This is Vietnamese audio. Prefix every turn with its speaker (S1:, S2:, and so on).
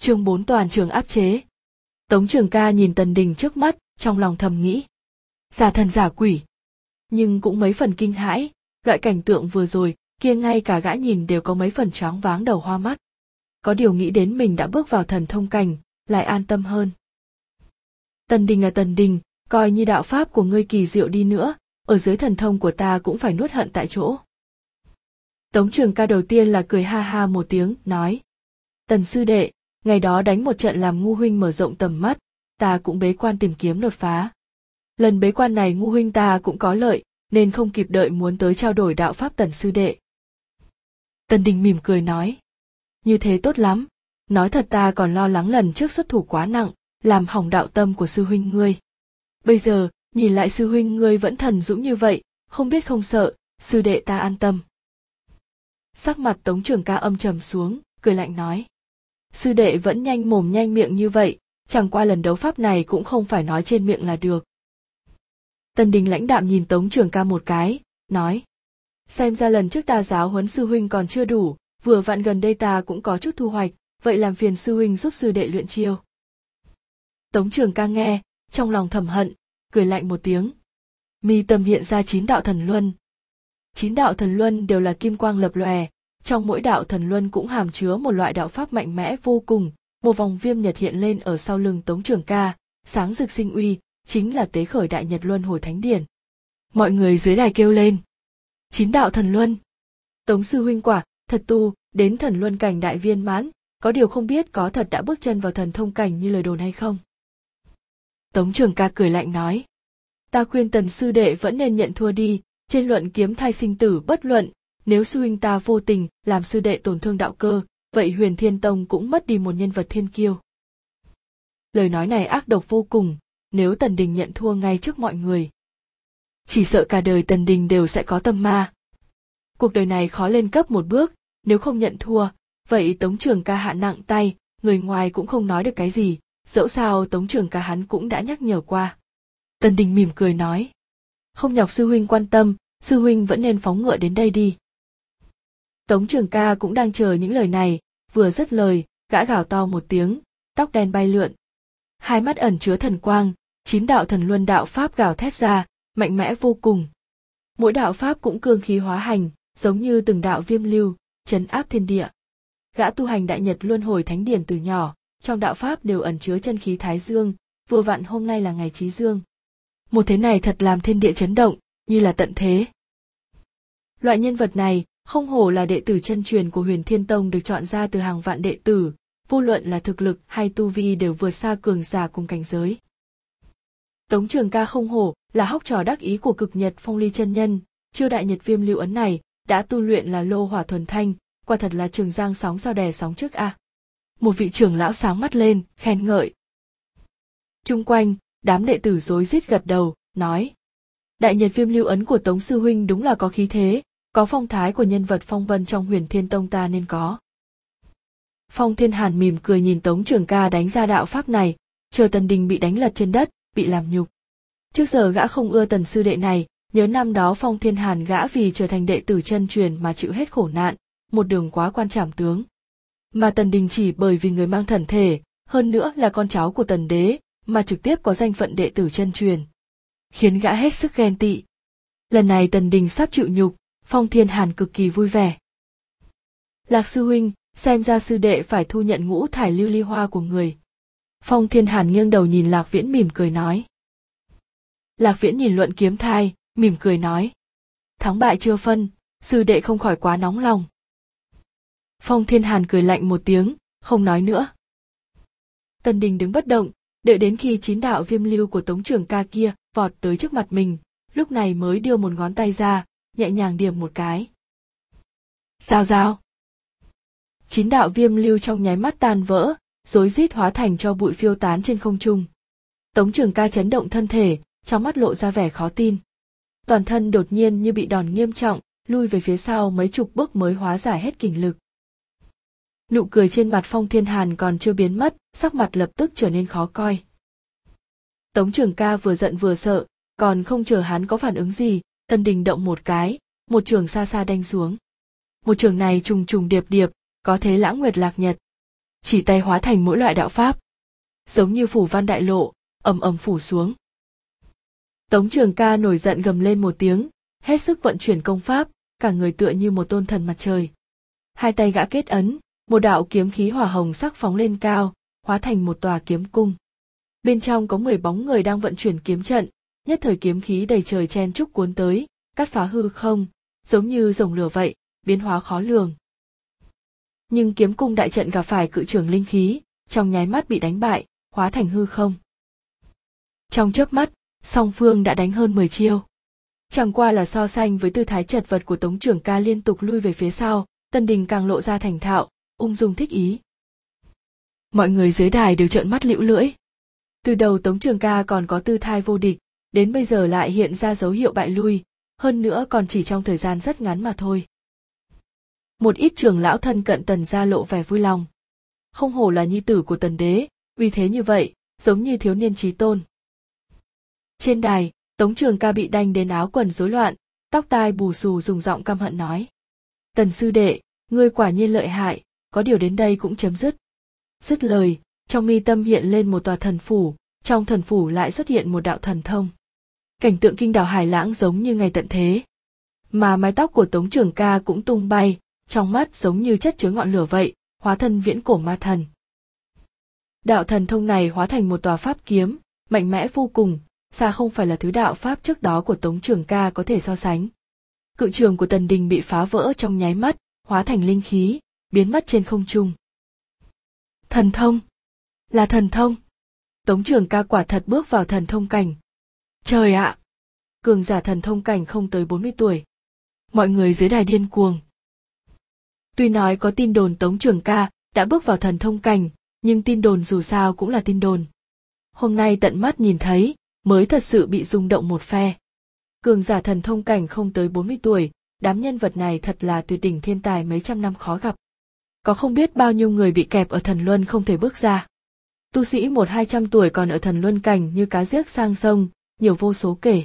S1: chương bốn toàn trường áp chế. Tống trường ca nhìn tần đình trước mắt, trong lòng thầm nghĩ. Giả thần giả quỷ. Nhưng cũng mấy phần kinh hãi, loại cảnh tượng vừa rồi, kia ngay cả gã nhìn đều có mấy phần choáng váng đầu hoa mắt. Có điều nghĩ đến mình đã bước vào thần thông cảnh, lại an tâm hơn. Tần đình à tần đình, coi như đạo pháp của ngươi kỳ diệu đi nữa, ở dưới thần thông của ta cũng phải nuốt hận tại chỗ. Tống trường ca đầu tiên là cười ha ha một tiếng, nói. Tần sư đệ ngày đó đánh một trận làm ngu huynh mở rộng tầm mắt, ta cũng bế quan tìm kiếm đột phá. Lần bế quan này ngu huynh ta cũng có lợi, nên không kịp đợi muốn tới trao đổi đạo pháp tần sư đệ. Tần đình mỉm cười nói, như thế tốt lắm, nói thật ta còn lo lắng lần trước xuất thủ quá nặng, làm hỏng đạo tâm của sư huynh ngươi. Bây giờ, nhìn lại sư huynh ngươi vẫn thần dũng như vậy, không biết không sợ, sư đệ ta an tâm. Sắc mặt tống trưởng ca âm trầm xuống, cười lạnh nói sư đệ vẫn nhanh mồm nhanh miệng như vậy, chẳng qua lần đấu pháp này cũng không phải nói trên miệng là được. Tần đình lãnh đạm nhìn tống Trường ca một cái, nói, xem ra lần trước ta giáo huấn sư huynh còn chưa đủ, vừa vặn gần đây ta cũng có chút thu hoạch, vậy làm phiền sư huynh giúp sư đệ luyện chiêu. Tống trường ca nghe, trong lòng thầm hận, cười lạnh một tiếng, mi tâm hiện ra chín đạo thần luân. Chín đạo thần luân đều là kim quang lập lòe trong mỗi đạo thần luân cũng hàm chứa một loại đạo pháp mạnh mẽ vô cùng. Một vòng viêm nhật hiện lên ở sau lưng tống trường ca, sáng rực sinh uy, chính là tế khởi đại nhật luân hồi thánh điển. Mọi người dưới đài kêu lên. Chín đạo thần luân. Tống sư huynh quả, thật tu, đến thần luân cảnh đại viên mãn, có điều không biết có thật đã bước chân vào thần thông cảnh như lời đồn hay không? Tống trường ca cười lạnh nói. Ta khuyên tần sư đệ vẫn nên nhận thua đi, trên luận kiếm thai sinh tử bất luận nếu sư huynh ta vô tình làm sư đệ tổn thương đạo cơ, vậy huyền thiên tông cũng mất đi một nhân vật thiên kiêu. Lời nói này ác độc vô cùng, nếu tần đình nhận thua ngay trước mọi người, chỉ sợ cả đời tần đình đều sẽ có tâm ma. Cuộc đời này khó lên cấp một bước, nếu không nhận thua, vậy tống trường ca hạ nặng tay, người ngoài cũng không nói được cái gì, dẫu sao tống trường ca hắn cũng đã nhắc nhở qua. Tần đình mỉm cười nói, không nhọc sư huynh quan tâm, sư huynh vẫn nên phóng ngựa đến đây đi tống trường ca cũng đang chờ những lời này, vừa dứt lời, gã gào to một tiếng, tóc đen bay lượn. Hai mắt ẩn chứa thần quang, chín đạo thần luân đạo pháp gào thét ra, mạnh mẽ vô cùng. Mỗi đạo pháp cũng cương khí hóa hành, giống như từng đạo viêm lưu, chấn áp thiên địa. Gã tu hành đại nhật luân hồi thánh điển từ nhỏ, trong đạo pháp đều ẩn chứa chân khí thái dương, vừa vặn hôm nay là ngày trí dương. Một thế này thật làm thiên địa chấn động, như là tận thế. Loại nhân vật này không hổ là đệ tử chân truyền của huyền thiên tông được chọn ra từ hàng vạn đệ tử, vô luận là thực lực hay tu vi đều vượt xa cường giả cùng cảnh giới. Tống trường ca không hổ là hóc trò đắc ý của cực nhật phong ly chân nhân chiêu đại nhật viêm lưu ấn này đã tu luyện là lô hỏa thuần thanh, quả thật là trường giang sóng sao đè sóng trước a. Một vị trưởng lão sáng mắt lên, khen ngợi. Chung quanh, đám đệ tử rối rít gật đầu, nói, đại nhật viêm lưu ấn của tống sư huynh đúng là có khí thế có phong thái của nhân vật phong vân trong huyền thiên tông ta nên có. Phong thiên hàn mỉm cười nhìn tống trường ca đánh ra đạo pháp này, chờ tần đình bị đánh lật trên đất, bị làm nhục. Trước giờ gã không ưa tần sư đệ này, nhớ năm đó phong thiên hàn gã vì trở thành đệ tử chân truyền mà chịu hết khổ nạn, một đường quá quan trảm tướng. Mà tần đình chỉ bởi vì người mang thần thể, hơn nữa là con cháu của tần đế, mà trực tiếp có danh phận đệ tử chân truyền. Khiến gã hết sức ghen tị. Lần này tần đình sắp chịu nhục phong thiên hàn cực kỳ vui vẻ. Lạc sư huynh, xem ra sư đệ phải thu nhận ngũ thải lưu ly hoa của người. Phong thiên hàn nghiêng đầu nhìn lạc viễn mỉm cười nói. Lạc viễn nhìn luận kiếm thai, mỉm cười nói. Thắng bại chưa phân, sư đệ không khỏi quá nóng lòng. Phong thiên hàn cười lạnh một tiếng, không nói nữa. Tần đình đứng bất động, đợi đến khi chín đạo viêm lưu của tống trưởng ca kia vọt tới trước mặt mình, lúc này mới đưa một ngón tay ra nhẹ nhàng điểm một cái. Giao giao. Chín đạo viêm lưu trong nháy mắt tan vỡ, rối rít hóa thành cho bụi phiêu tán trên không trung. Tống trường ca chấn động thân thể, trong mắt lộ ra vẻ khó tin. Toàn thân đột nhiên như bị đòn nghiêm trọng, lui về phía sau mấy chục bước mới hóa giải hết kình lực. Nụ cười trên mặt phong thiên hàn còn chưa biến mất, sắc mặt lập tức trở nên khó coi. Tống trường ca vừa giận vừa sợ, còn không chờ hắn có phản ứng gì tân đình động một cái, một trường xa xa đanh xuống. Một trường này trùng trùng điệp điệp, có thế lãng nguyệt lạc nhật. Chỉ tay hóa thành mỗi loại đạo pháp. Giống như phủ văn đại lộ, ầm ầm phủ xuống. Tống trường ca nổi giận gầm lên một tiếng, hết sức vận chuyển công pháp, cả người tựa như một tôn thần mặt trời. Hai tay gã kết ấn, một đạo kiếm khí hỏa hồng sắc phóng lên cao, hóa thành một tòa kiếm cung. Bên trong có mười bóng người đang vận chuyển kiếm trận nhất thời kiếm khí đầy trời chen trúc cuốn tới, cắt phá hư không, giống như rồng lửa vậy, biến hóa khó lường. Nhưng kiếm cung đại trận gặp phải cự trưởng linh khí, trong nháy mắt bị đánh bại, hóa thành hư không. Trong chớp mắt, song phương đã đánh hơn 10 chiêu. Chẳng qua là so sánh với tư thái chật vật của tống trưởng ca liên tục lui về phía sau, tân đình càng lộ ra thành thạo, ung dung thích ý. Mọi người dưới đài đều trợn mắt liễu lưỡi. Từ đầu tống trường ca còn có tư thai vô địch đến bây giờ lại hiện ra dấu hiệu bại lui, hơn nữa còn chỉ trong thời gian rất ngắn mà thôi. Một ít trường lão thân cận tần gia lộ vẻ vui lòng. Không hổ là nhi tử của tần đế uy thế như vậy, giống như thiếu niên trí tôn. Trên đài, tống trường ca bị đanh đến áo quần rối loạn, tóc tai bù xù dùng giọng căm hận nói. Tần sư đệ, ngươi quả nhiên lợi hại, có điều đến đây cũng chấm dứt. Dứt lời, trong mi tâm hiện lên một tòa thần phủ, trong thần phủ lại xuất hiện một đạo thần thông cảnh tượng kinh đảo hải lãng giống như ngày tận thế. Mà mái tóc của tống trường ca cũng tung bay, trong mắt giống như chất chứa ngọn lửa vậy, hóa thân viễn cổ ma thần. Đạo thần thông này hóa thành một tòa pháp kiếm, mạnh mẽ vô cùng, xa không phải là thứ đạo pháp trước đó của tống trường ca có thể so sánh. Cự trường của tần đình bị phá vỡ trong nháy mắt, hóa thành linh khí, biến mất trên không trung. Thần thông? Là thần thông. Tống trường ca quả thật bước vào thần thông cảnh trời ạ! Cường giả thần thông cảnh không tới 40 tuổi. Mọi người dưới đài điên cuồng. Tuy nói có tin đồn tống trường ca đã bước vào thần thông cảnh, nhưng tin đồn dù sao cũng là tin đồn. Hôm nay tận mắt nhìn thấy, mới thật sự bị rung động một phe. Cường giả thần thông cảnh không tới 40 tuổi, đám nhân vật này thật là tuyệt đỉnh thiên tài mấy trăm năm khó gặp. Có không biết bao nhiêu người bị kẹp ở thần luân không thể bước ra. Tu sĩ một hai trăm tuổi còn ở thần luân cảnh như cá giếc sang sông nhiều vô số kể.